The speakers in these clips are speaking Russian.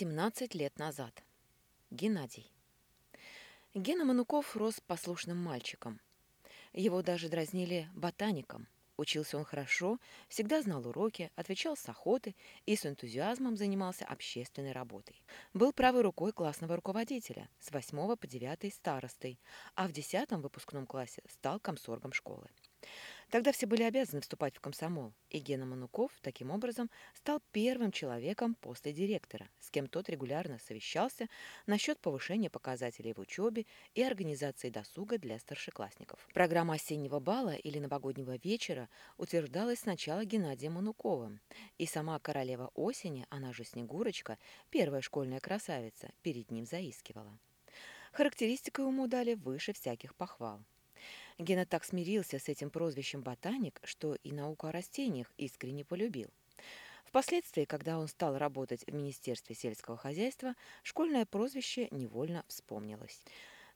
17 лет назад. Геннадий. Гена Мануков рос послушным мальчиком. Его даже дразнили ботаником. Учился он хорошо, всегда знал уроки, отвечал с охоты и с энтузиазмом занимался общественной работой. Был правой рукой классного руководителя, с 8 по 9 старостой, а в 10 выпускном классе стал комсоргом школы. Тогда все были обязаны вступать в комсомол, и Гена Мануков таким образом стал первым человеком после директора, с кем тот регулярно совещался насчет повышения показателей в учебе и организации досуга для старшеклассников. Программа осеннего бала или новогоднего вечера утверждалась сначала Геннадием Мануковым, и сама королева осени, она же Снегурочка, первая школьная красавица, перед ним заискивала. Характеристикой ему дали выше всяких похвал. Гена так смирился с этим прозвищем «ботаник», что и науку о растениях искренне полюбил. Впоследствии, когда он стал работать в Министерстве сельского хозяйства, школьное прозвище невольно вспомнилось.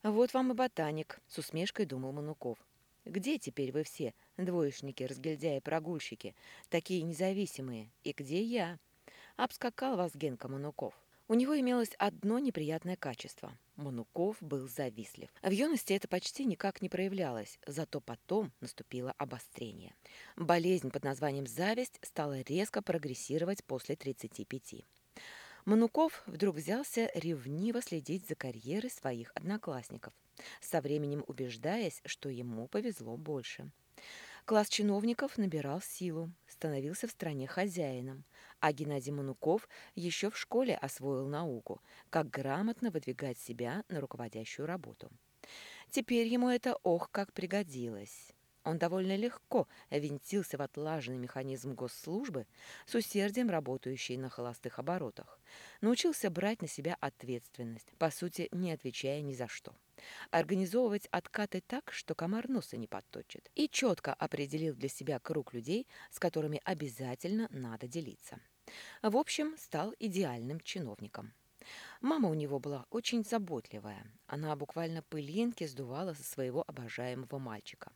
«Вот вам и ботаник», — с усмешкой думал Мануков. «Где теперь вы все, двоечники, разгильдяи-прогульщики, такие независимые? И где я?» Обскакал вас Генка Мануков. У него имелось одно неприятное качество. Мануков был завистлив. В юности это почти никак не проявлялось, зато потом наступило обострение. Болезнь под названием «зависть» стала резко прогрессировать после 35. Мануков вдруг взялся ревниво следить за карьерой своих одноклассников, со временем убеждаясь, что ему повезло больше. Класс чиновников набирал силу, становился в стране хозяином, а Геннадий Мануков еще в школе освоил науку, как грамотно выдвигать себя на руководящую работу. Теперь ему это ох как пригодилось. Он довольно легко винтился в отлаженный механизм госслужбы с усердием работающей на холостых оборотах. Научился брать на себя ответственность, по сути, не отвечая ни за что. Организовывать откаты так, что комар носа не подточит. И четко определил для себя круг людей, с которыми обязательно надо делиться. В общем, стал идеальным чиновником. Мама у него была очень заботливая. Она буквально пылинки сдувала со своего обожаемого мальчика.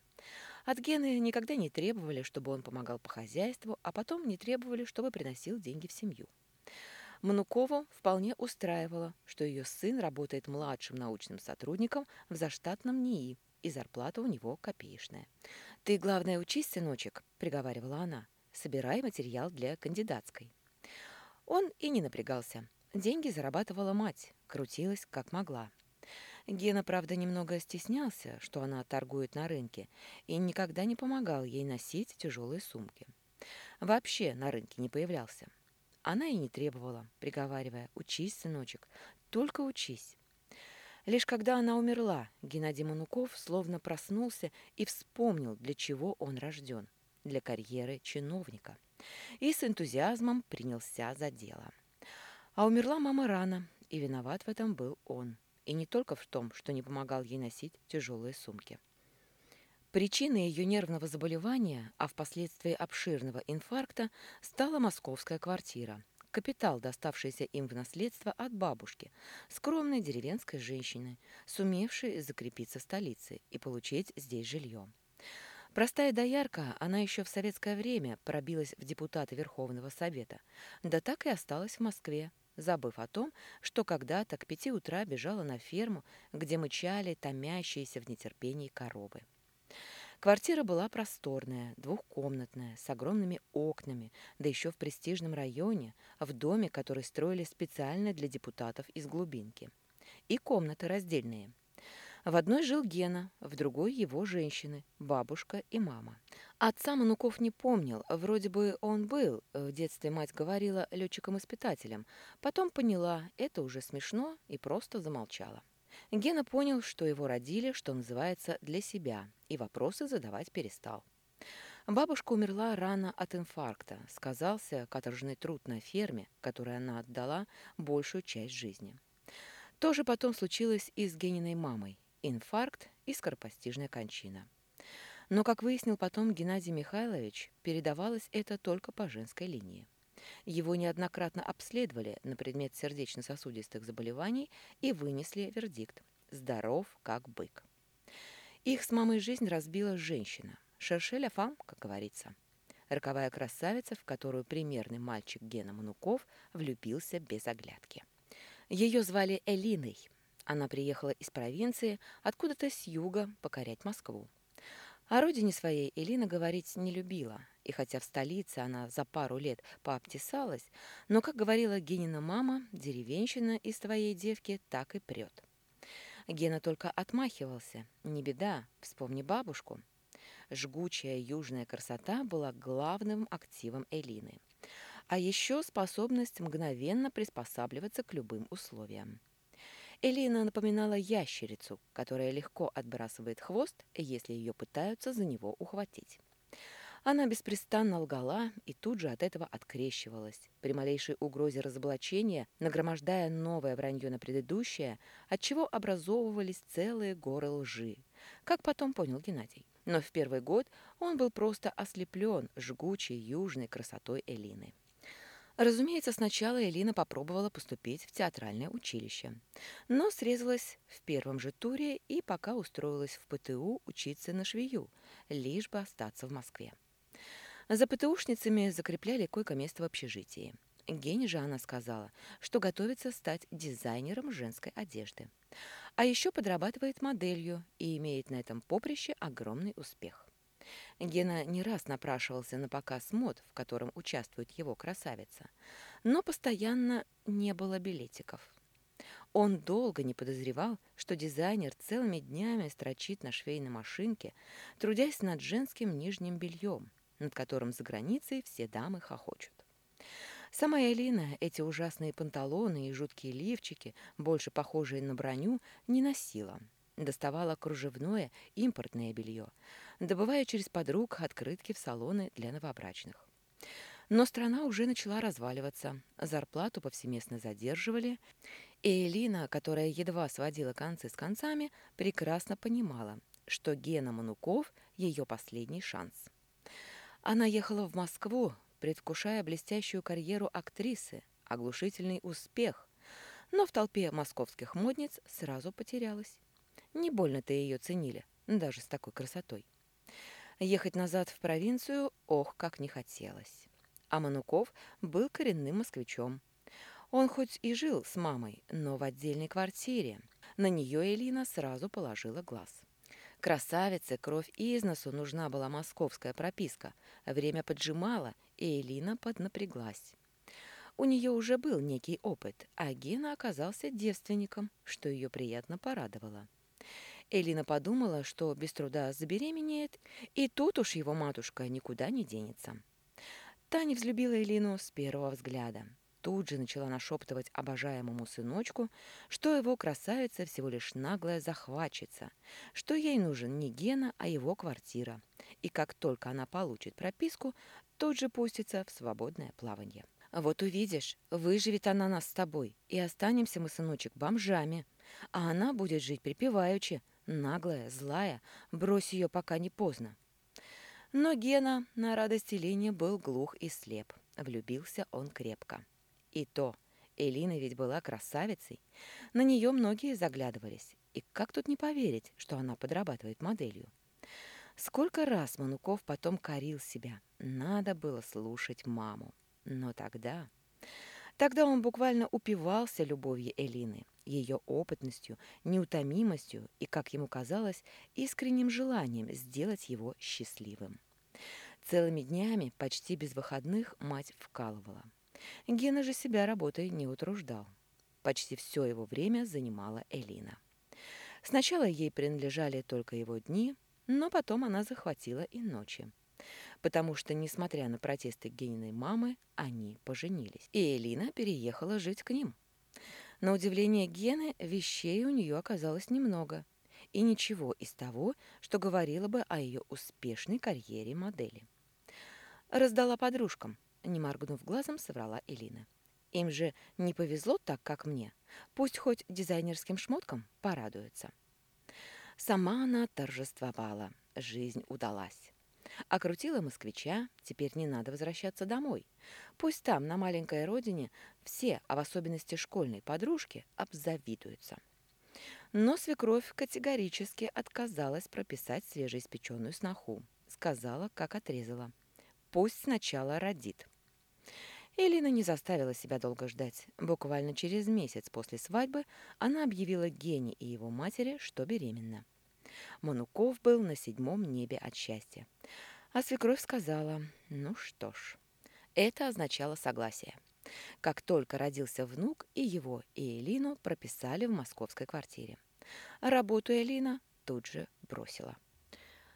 От Гены никогда не требовали, чтобы он помогал по хозяйству, а потом не требовали, чтобы приносил деньги в семью. Манукову вполне устраивало, что ее сын работает младшим научным сотрудником в заштатном НИИ, и зарплата у него копеечная. «Ты, главное, учись, сыночек», — приговаривала она. «Собирай материал для кандидатской». Он и не напрягался. Деньги зарабатывала мать, крутилась как могла. Гена, правда, немного стеснялся, что она торгует на рынке, и никогда не помогал ей носить тяжелые сумки. Вообще на рынке не появлялся. Она и не требовала, приговаривая «Учись, сыночек, только учись». Лишь когда она умерла, Геннадий Мануков словно проснулся и вспомнил, для чего он рожден – для карьеры чиновника. И с энтузиазмом принялся за дело. А умерла мама рано, и виноват в этом был он – и не только в том, что не помогал ей носить тяжелые сумки. Причиной ее нервного заболевания, а впоследствии обширного инфаркта, стала московская квартира. Капитал, доставшийся им в наследство от бабушки, скромной деревенской женщины, сумевшей закрепиться в столице и получить здесь жилье. Простая доярка, она еще в советское время пробилась в депутаты Верховного Совета, да так и осталась в Москве, забыв о том, что когда-то к пяти утра бежала на ферму, где мычали томящиеся в нетерпении коровы. Квартира была просторная, двухкомнатная, с огромными окнами, да еще в престижном районе, в доме, который строили специально для депутатов из глубинки. И комнаты раздельные. В одной жил Гена, в другой его женщины, бабушка и мама. Отца Мануков не помнил, вроде бы он был, в детстве мать говорила летчиком-испытателем, потом поняла, это уже смешно и просто замолчала. Гена понял, что его родили, что называется, для себя, и вопросы задавать перестал. Бабушка умерла рано от инфаркта, сказался каторжный труд на ферме, которой она отдала большую часть жизни. То же потом случилось и с Гениной мамой. Инфаркт и скоропостижная кончина. Но, как выяснил потом Геннадий Михайлович, передавалось это только по женской линии. Его неоднократно обследовали на предмет сердечно-сосудистых заболеваний и вынесли вердикт «здоров, как бык». Их с мамой жизнь разбила женщина. Шершеля фам, как говорится. Роковая красавица, в которую примерный мальчик Гена Мануков влюбился без оглядки. Ее звали Элиной. Она приехала из провинции, откуда-то с юга, покорять Москву. О родине своей Элина говорить не любила, и хотя в столице она за пару лет пообтесалась, но, как говорила Генина мама, деревенщина из твоей девки так и прет. Гена только отмахивался. Не беда, вспомни бабушку. Жгучая южная красота была главным активом Элины. А еще способность мгновенно приспосабливаться к любым условиям. Элина напоминала ящерицу, которая легко отбрасывает хвост, если ее пытаются за него ухватить. Она беспрестанно лгала и тут же от этого открещивалась, при малейшей угрозе разоблачения, нагромождая новое вранье на предыдущее, отчего образовывались целые горы лжи, как потом понял Геннадий. Но в первый год он был просто ослеплен жгучей южной красотой Элины. Разумеется, сначала Элина попробовала поступить в театральное училище, но срезалась в первом же туре и пока устроилась в ПТУ учиться на швею, лишь бы остаться в Москве. За ПТУшницами закрепляли койко-место в общежитии. Гене же она сказала, что готовится стать дизайнером женской одежды. А еще подрабатывает моделью и имеет на этом поприще огромный успех. Гена не раз напрашивался на показ мод, в котором участвует его красавица, но постоянно не было билетиков. Он долго не подозревал, что дизайнер целыми днями строчит на швейной машинке, трудясь над женским нижним бельем, над которым за границей все дамы хохочут. Сама Элина эти ужасные панталоны и жуткие лифчики, больше похожие на броню, не носила. Доставала кружевное импортное белье – добывая через подруг открытки в салоны для новобрачных. Но страна уже начала разваливаться, зарплату повсеместно задерживали, и Элина, которая едва сводила концы с концами, прекрасно понимала, что Гена Мануков – ее последний шанс. Она ехала в Москву, предвкушая блестящую карьеру актрисы, оглушительный успех, но в толпе московских модниц сразу потерялась. Не больно-то ее ценили, даже с такой красотой. Ехать назад в провинцию, ох, как не хотелось. А Мануков был коренным москвичом. Он хоть и жил с мамой, но в отдельной квартире. На нее Элина сразу положила глаз. Красавице кровь из носу нужна была московская прописка. Время поджимало, и Элина поднапряглась. У нее уже был некий опыт, а Гена оказался девственником, что ее приятно порадовало. Элина подумала, что без труда забеременеет, и тут уж его матушка никуда не денется. Таня взлюбила Элину с первого взгляда. Тут же начала нашептывать обожаемому сыночку, что его красавица всего лишь наглая захватчица, что ей нужен не Гена, а его квартира. И как только она получит прописку, тут же пустится в свободное плавание. «Вот увидишь, выживет она нас с тобой, и останемся мы, сыночек, бомжами, а она будет жить припеваючи, Наглая, злая, брось ее, пока не поздно. Но Гена на радость Элине был глух и слеп. Влюбился он крепко. И то, Элина ведь была красавицей. На нее многие заглядывались. И как тут не поверить, что она подрабатывает моделью? Сколько раз Мануков потом корил себя. Надо было слушать маму. Но тогда... Тогда он буквально упивался любовью Элины, ее опытностью, неутомимостью и, как ему казалось, искренним желанием сделать его счастливым. Целыми днями, почти без выходных, мать вкалывала. Гена же себя работой не утруждал. Почти все его время занимала Элина. Сначала ей принадлежали только его дни, но потом она захватила и ночи потому что, несмотря на протесты Гениной мамы, они поженились, и Элина переехала жить к ним. На удивление Гены вещей у нее оказалось немного, и ничего из того, что говорило бы о ее успешной карьере модели. «Раздала подружкам», — не моргнув глазом, соврала Элина. «Им же не повезло так, как мне. Пусть хоть дизайнерским шмоткам порадуются». Сама она торжествовала. Жизнь удалась. Окрутила москвича, теперь не надо возвращаться домой. Пусть там, на маленькой родине, все, а в особенности школьные подружки, обзавидуются. Но свекровь категорически отказалась прописать свежеиспеченную сноху. Сказала, как отрезала. Пусть сначала родит. Элина не заставила себя долго ждать. Буквально через месяц после свадьбы она объявила Гене и его матери, что беременна. Мануков был на седьмом небе от счастья. А свекровь сказала, ну что ж, это означало согласие. Как только родился внук, и его, и Элину прописали в московской квартире. Работу Элина тут же бросила.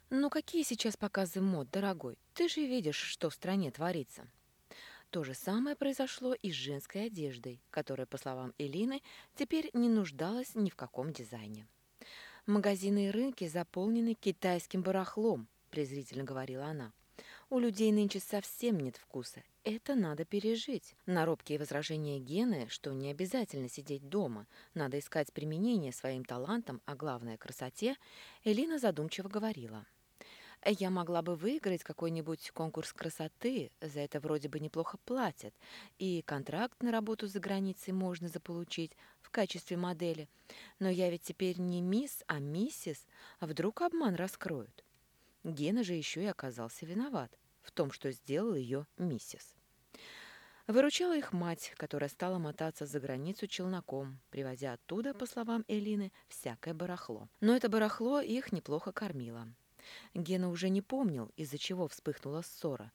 «Ну какие сейчас показы мод, дорогой? Ты же видишь, что в стране творится». То же самое произошло и с женской одеждой, которая, по словам Элины, теперь не нуждалась ни в каком дизайне. «Магазины и рынки заполнены китайским барахлом», – презрительно говорила она. «У людей нынче совсем нет вкуса. Это надо пережить». На робкие возражения Гены, что не обязательно сидеть дома, надо искать применение своим талантам, а главное – красоте, Элина задумчиво говорила – я могла бы выиграть какой-нибудь конкурс красоты, за это вроде бы неплохо платят, и контракт на работу за границей можно заполучить качестве модели. Но я ведь теперь не мисс, а миссис, а вдруг обман раскроют? Гена же еще и оказался виноват в том, что сделал ее миссис. Выручала их мать, которая стала мотаться за границу челноком, привозя оттуда, по словам Элины, всякое барахло. Но это барахло их неплохо кормило. Гена уже не помнил, из-за чего вспыхнула ссора.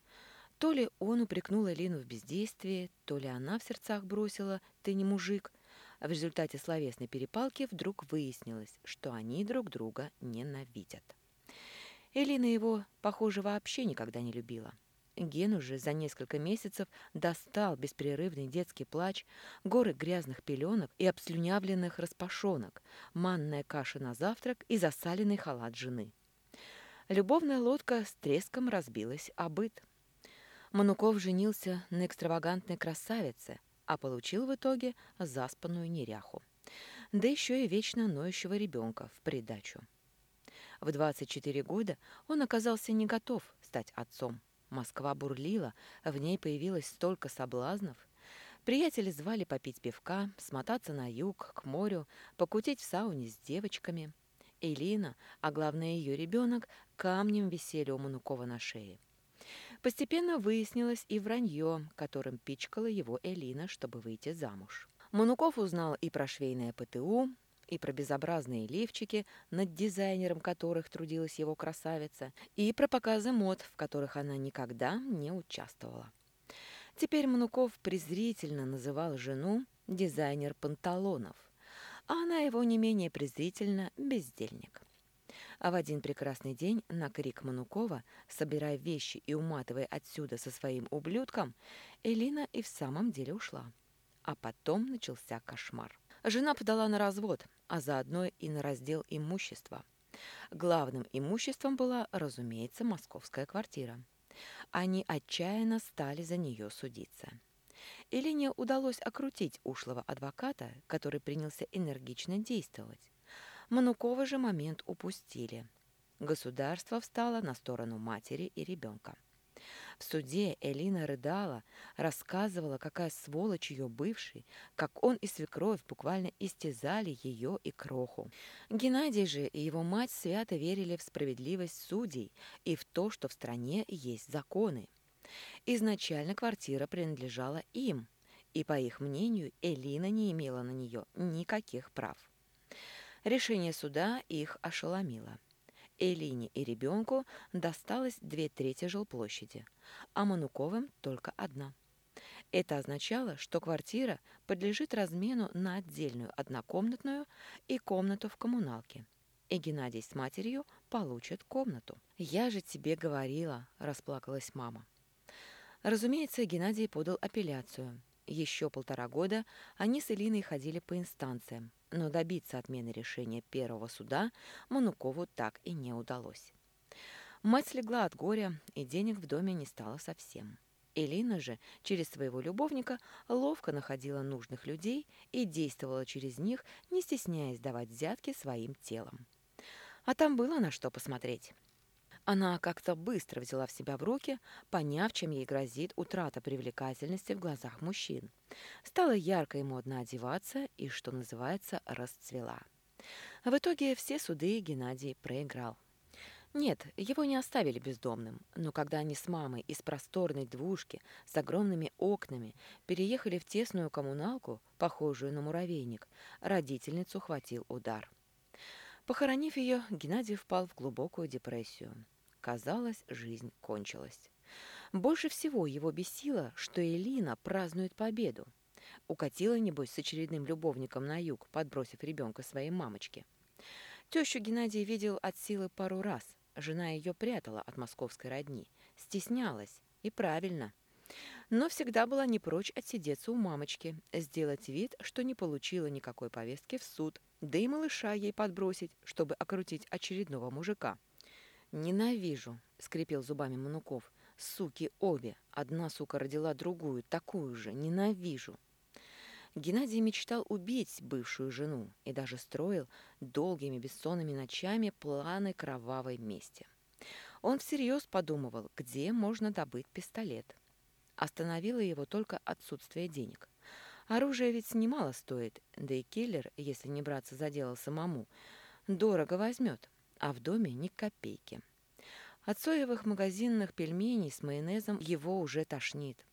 То ли он упрекнул Элину в бездействии, то ли она в сердцах бросила «ты не мужик». А в результате словесной перепалки вдруг выяснилось, что они друг друга ненавидят. Элина его, похоже, вообще никогда не любила. Гену же за несколько месяцев достал беспрерывный детский плач, горы грязных пеленок и обслюнявленных распашонок, манная каша на завтрак и засаленный халат жены. Любовная лодка с треском разбилась о. Мануков женился на экстравагантной красавице, а получил в итоге заспанную неряху. Да еще и вечно ноющего ребенка в придачу. В 24 года он оказался не готов стать отцом. Москва бурлила, в ней появилось столько соблазнов. Приятели звали попить пивка, смотаться на юг, к морю, покутить в сауне с девочками. Элина, а главное ее ребенок, камнем висели у Манукова на шее. Постепенно выяснилось и вранье, которым пичкала его Элина, чтобы выйти замуж. Мануков узнал и про швейное ПТУ, и про безобразные лифчики, над дизайнером которых трудилась его красавица, и про показы мод, в которых она никогда не участвовала. Теперь Мануков презрительно называл жену дизайнер панталонов, а она его не менее презрительно бездельник. А в один прекрасный день на крик Манукова, собирая вещи и уматывая отсюда со своим ублюдком, Элина и в самом деле ушла. А потом начался кошмар. Жена подала на развод, а заодно и на раздел имущества. Главным имуществом была, разумеется, московская квартира. Они отчаянно стали за нее судиться. Элине удалось окрутить ушлого адвоката, который принялся энергично действовать. Манукова же момент упустили. Государство встало на сторону матери и ребенка. В суде Элина рыдала, рассказывала, какая сволочь ее бывший, как он и свекровь буквально истязали ее и кроху. Геннадий же и его мать свято верили в справедливость судей и в то, что в стране есть законы. Изначально квартира принадлежала им, и, по их мнению, Элина не имела на нее никаких прав. Решение суда их ошеломило. Элине и ребенку досталось две трети жилплощади, а Мануковым только одна. Это означало, что квартира подлежит размену на отдельную однокомнатную и комнату в коммуналке. И Геннадий с матерью получат комнату. «Я же тебе говорила», – расплакалась мама. Разумеется, Геннадий подал апелляцию. Еще полтора года они с Элиной ходили по инстанциям, но добиться отмены решения первого суда Манукову так и не удалось. Мать слегла от горя, и денег в доме не стало совсем. Элина же через своего любовника ловко находила нужных людей и действовала через них, не стесняясь давать взятки своим телом. А там было на что посмотреть. Она как-то быстро взяла в себя в руки, поняв, чем ей грозит утрата привлекательности в глазах мужчин. Стала ярко и модно одеваться и, что называется, расцвела. В итоге все суды Геннадий проиграл. Нет, его не оставили бездомным, но когда они с мамой из просторной двушки с огромными окнами переехали в тесную коммуналку, похожую на муравейник, родительницу хватил удар. Похоронив ее, Геннадий впал в глубокую депрессию. Казалось, жизнь кончилась. Больше всего его бесило, что Элина празднует победу. Укатила, небось, с очередным любовником на юг, подбросив ребенка своей мамочке. Тещу Геннадий видел от силы пару раз. Жена ее прятала от московской родни, стеснялась, и правильно. Но всегда была не прочь отсидеться у мамочки, сделать вид, что не получила никакой повестки в суд, да и малыша ей подбросить, чтобы окрутить очередного мужика. «Ненавижу», — скрипел зубами Мануков, Суки обе. Одна сука родила другую, такую же. Ненавижу. Геннадий мечтал убить бывшую жену и даже строил долгими бессонными ночами планы кровавой мести. Он всерьез подумывал, где можно добыть пистолет. Остановило его только отсутствие денег. Оружие ведь немало стоит, да и киллер, если не браться за дело самому, дорого возьмет, а в доме ни копейки. От соевых магазинных пельменей с майонезом его уже тошнит.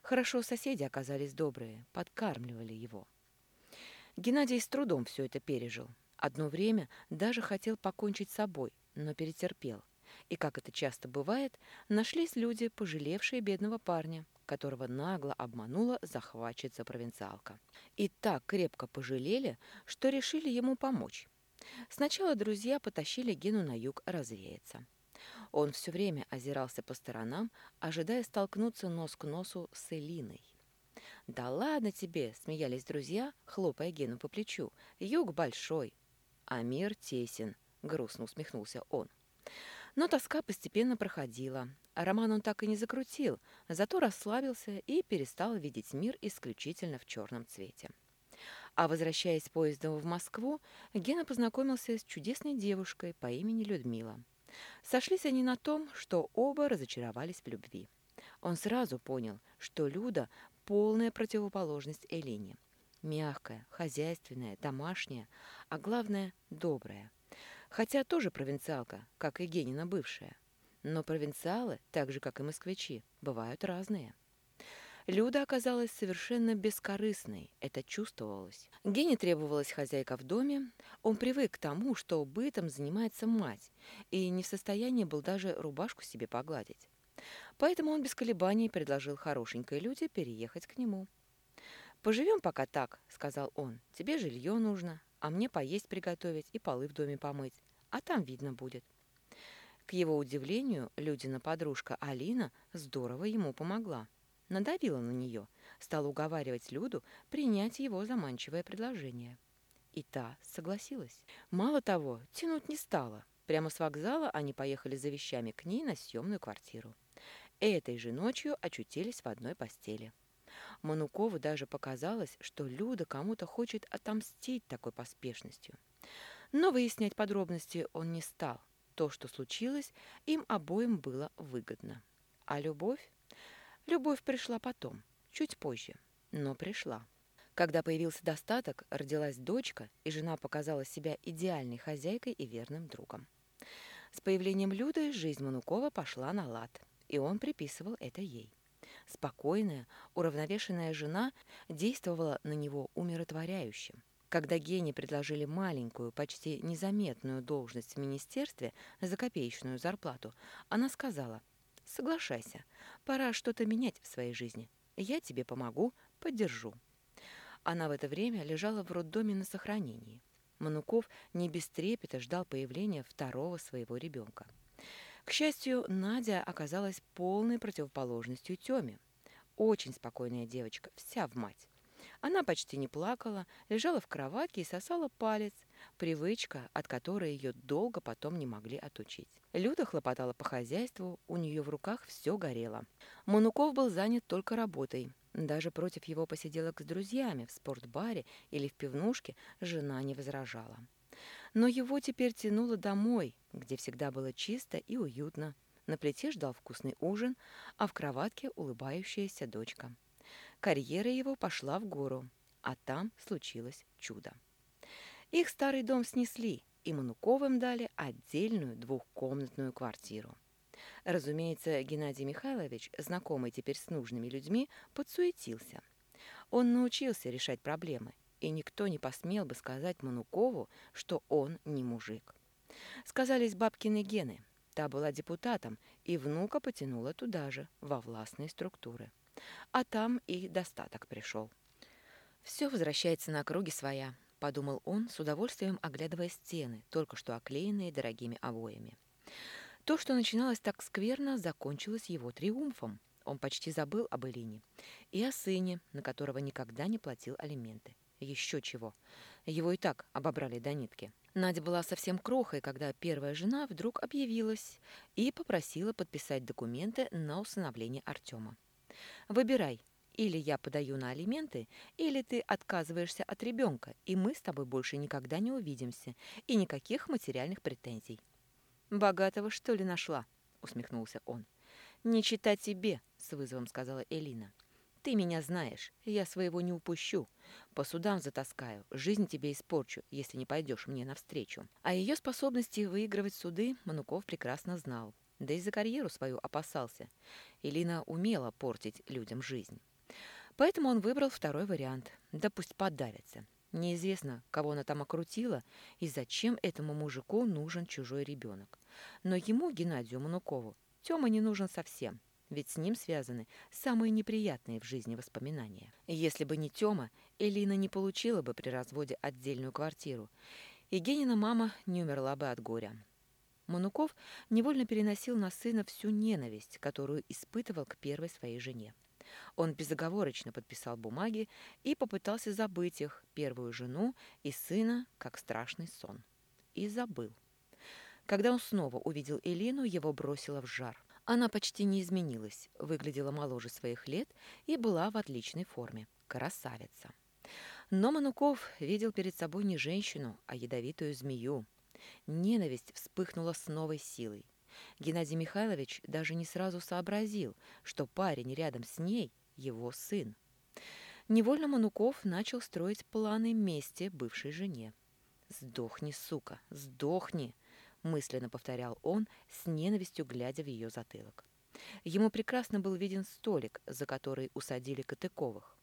Хорошо соседи оказались добрые, подкармливали его. Геннадий с трудом все это пережил. Одно время даже хотел покончить с собой, но перетерпел. И, как это часто бывает, нашлись люди, пожалевшие бедного парня, которого нагло обманула захватчица-провинциалка. И так крепко пожалели, что решили ему помочь. Сначала друзья потащили Гену на юг развеяться. Он все время озирался по сторонам, ожидая столкнуться нос к носу с Элиной. «Да ладно тебе!» — смеялись друзья, хлопая Гену по плечу. «Юг большой, а мир тесен», — грустно усмехнулся он. Но тоска постепенно проходила. Роман он так и не закрутил, зато расслабился и перестал видеть мир исключительно в черном цвете. А возвращаясь поездом в Москву, Гена познакомился с чудесной девушкой по имени Людмила. Сошлись они на том, что оба разочаровались в любви. Он сразу понял, что Люда – полная противоположность Элине. Мягкая, хозяйственная, домашняя, а главное – добрая. Хотя тоже провинциалка, как и Генина бывшая. Но провинциалы, так же, как и москвичи, бывают разные. Люда оказалась совершенно бескорыстной, это чувствовалось. Гене требовалась хозяйка в доме, он привык к тому, что бытом занимается мать, и не в состоянии был даже рубашку себе погладить. Поэтому он без колебаний предложил хорошенькой Люде переехать к нему. «Поживем пока так», — сказал он, — «тебе жилье нужно, а мне поесть приготовить и полы в доме помыть, а там видно будет». К его удивлению, Людина подружка Алина здорово ему помогла надавила на нее, стала уговаривать Люду принять его заманчивое предложение. И та согласилась. Мало того, тянуть не стала. Прямо с вокзала они поехали за вещами к ней на съемную квартиру. Этой же ночью очутились в одной постели. Манукову даже показалось, что Люда кому-то хочет отомстить такой поспешностью. Но выяснять подробности он не стал. То, что случилось, им обоим было выгодно. А любовь? Любовь пришла потом, чуть позже, но пришла. Когда появился достаток, родилась дочка, и жена показала себя идеальной хозяйкой и верным другом. С появлением Люды жизнь Манукова пошла на лад, и он приписывал это ей. Спокойная, уравновешенная жена действовала на него умиротворяющим. Когда Гене предложили маленькую, почти незаметную должность в министерстве за копеечную зарплату, она сказала Соглашайся, пора что-то менять в своей жизни. Я тебе помогу, поддержу». Она в это время лежала в роддоме на сохранении. Мануков не без трепета ждал появления второго своего ребенка. К счастью, Надя оказалась полной противоположностью Тёме. Очень спокойная девочка, вся в мать. Она почти не плакала, лежала в кроватке и сосала палец, привычка, от которой ее долго потом не могли отучить. Люда хлопотала по хозяйству, у нее в руках все горело. Мануков был занят только работой. Даже против его посиделок с друзьями в спортбаре или в пивнушке жена не возражала. Но его теперь тянуло домой, где всегда было чисто и уютно. На плите ждал вкусный ужин, а в кроватке улыбающаяся дочка. Карьера его пошла в гору, а там случилось чудо. Их старый дом снесли, и Мануковым дали отдельную двухкомнатную квартиру. Разумеется, Геннадий Михайлович, знакомый теперь с нужными людьми, подсуетился. Он научился решать проблемы, и никто не посмел бы сказать Манукову, что он не мужик. Сказались бабкины гены. Та была депутатом, и внука потянула туда же, во властные структуры. А там и достаток пришел. «Все возвращается на круги своя», — подумал он, с удовольствием оглядывая стены, только что оклеенные дорогими обоями. То, что начиналось так скверно, закончилось его триумфом. Он почти забыл об Элине и о сыне, на которого никогда не платил алименты. Еще чего. Его и так обобрали до нитки. Надя была совсем крохой, когда первая жена вдруг объявилась и попросила подписать документы на усыновление Артема. «Выбирай, или я подаю на алименты, или ты отказываешься от ребенка, и мы с тобой больше никогда не увидимся, и никаких материальных претензий». «Богатого, что ли, нашла?» — усмехнулся он. «Не читать тебе», — с вызовом сказала Элина. «Ты меня знаешь, я своего не упущу. По судам затаскаю, жизнь тебе испорчу, если не пойдешь мне навстречу». О ее способности выигрывать суды Мануков прекрасно знал, да и за карьеру свою опасался. Элина умела портить людям жизнь. Поэтому он выбрал второй вариант. Да пусть подавятся. Неизвестно, кого она там окрутила и зачем этому мужику нужен чужой ребенок. Но ему, Геннадию Манукову, Тёма не нужен совсем, ведь с ним связаны самые неприятные в жизни воспоминания. Если бы не Тёма, Элина не получила бы при разводе отдельную квартиру, и Генина мама не умерла бы от горя. Мануков невольно переносил на сына всю ненависть, которую испытывал к первой своей жене. Он безоговорочно подписал бумаги и попытался забыть их, первую жену и сына, как страшный сон. И забыл. Когда он снова увидел Элину, его бросило в жар. Она почти не изменилась, выглядела моложе своих лет и была в отличной форме. Красавица. Но Мануков видел перед собой не женщину, а ядовитую змею. Ненависть вспыхнула с новой силой. Геннадий Михайлович даже не сразу сообразил, что парень рядом с ней – его сын. Невольно Мануков начал строить планы мести бывшей жене. «Сдохни, сука, сдохни!» – мысленно повторял он, с ненавистью глядя в ее затылок. Ему прекрасно был виден столик, за который усадили Катыковых.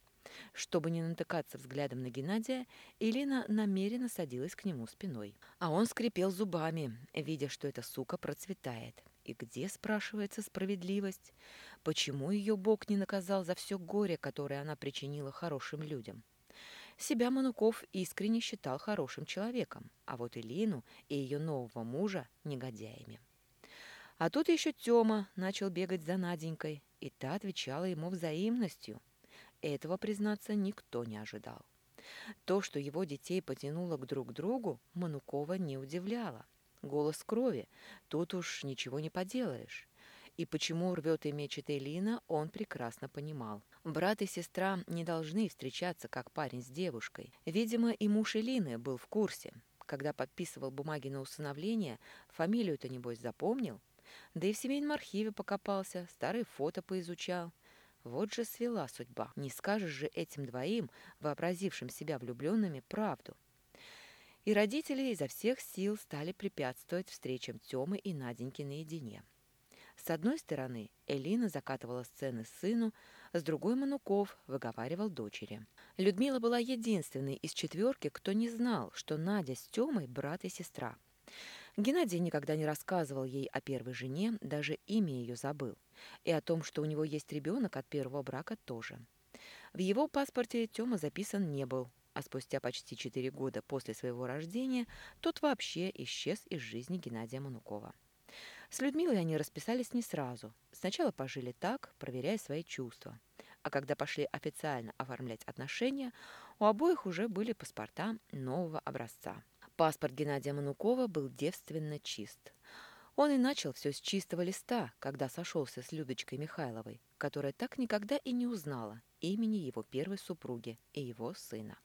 Чтобы не натыкаться взглядом на Геннадия, Элина намеренно садилась к нему спиной. А он скрипел зубами, видя, что эта сука процветает. И где, спрашивается, справедливость? Почему ее Бог не наказал за все горе, которое она причинила хорошим людям? Себя Мануков искренне считал хорошим человеком, а вот Элину и ее нового мужа – негодяями. А тут еще Тёма начал бегать за Наденькой, и та отвечала ему взаимностью. Этого, признаться, никто не ожидал. То, что его детей потянуло к друг другу, Манукова не удивляло. Голос крови, тут уж ничего не поделаешь. И почему рвет и мечет Элина, он прекрасно понимал. Брат и сестра не должны встречаться, как парень с девушкой. Видимо, и муж Элины был в курсе. Когда подписывал бумаги на усыновление, фамилию-то, небось, запомнил. Да и в семейном архиве покопался, старые фото поизучал. Вот же свела судьба. Не скажешь же этим двоим, вообразившим себя влюбленными, правду. И родители изо всех сил стали препятствовать встречам Тёмы и Наденьки наедине. С одной стороны, Элина закатывала сцены сыну, с другой Мануков выговаривал дочери. Людмила была единственной из четверки, кто не знал, что Надя с Тёмой брат и сестра. Геннадий никогда не рассказывал ей о первой жене, даже имя ее забыл. И о том, что у него есть ребенок от первого брака тоже. В его паспорте Тёма записан не был, а спустя почти четыре года после своего рождения тот вообще исчез из жизни Геннадия Манукова. С Людмилой они расписались не сразу. Сначала пожили так, проверяя свои чувства. А когда пошли официально оформлять отношения, у обоих уже были паспорта нового образца. Паспорт Геннадия Манукова был девственно чист. Он и начал все с чистого листа, когда сошелся с Людочкой Михайловой, которая так никогда и не узнала имени его первой супруги и его сына.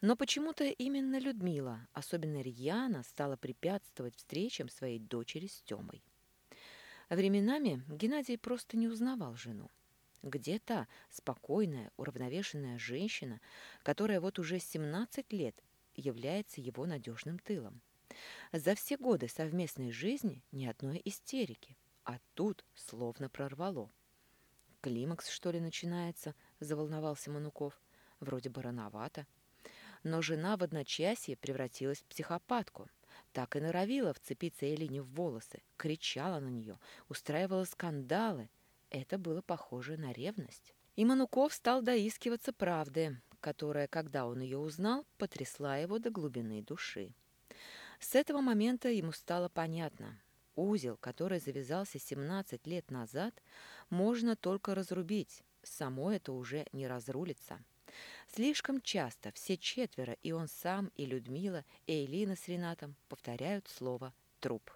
Но почему-то именно Людмила, особенно Рьяна, стала препятствовать встречам своей дочери с Тёмой. Временами Геннадий просто не узнавал жену. Где та спокойная, уравновешенная женщина, которая вот уже 17 лет является его надежным тылом. За все годы совместной жизни ни одной истерики, а тут словно прорвало. «Климакс, что ли, начинается?» – заволновался Мануков. «Вроде бы рановато». Но жена в одночасье превратилась в психопатку. Так и норовила вцепиться Элине в волосы, кричала на нее, устраивала скандалы. Это было похоже на ревность. И Мануков стал доискиваться правды, которая, когда он ее узнал, потрясла его до глубины души. С этого момента ему стало понятно. Узел, который завязался 17 лет назад, можно только разрубить. Само это уже не разрулится. Слишком часто все четверо, и он сам, и Людмила, и Элина с Ренатом, повторяют слово «труп».